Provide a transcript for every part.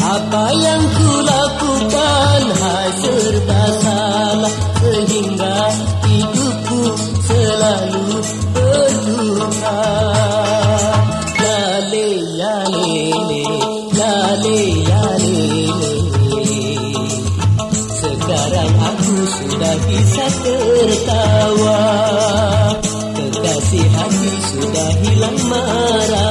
Apa yang ku lakukan? Hai serba salah Sehingga hidupku selalu berduka Yale, yale, yale, yale, sekarang aku sudah bisa tertawa. Kekasih hati sudah hilang marahnya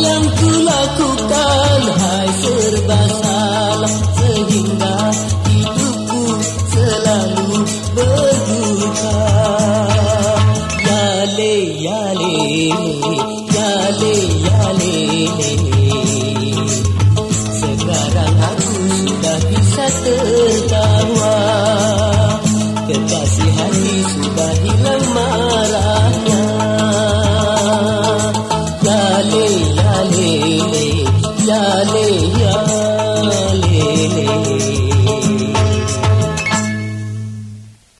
yang ku lakukan hai serba salah Sehingga hidupku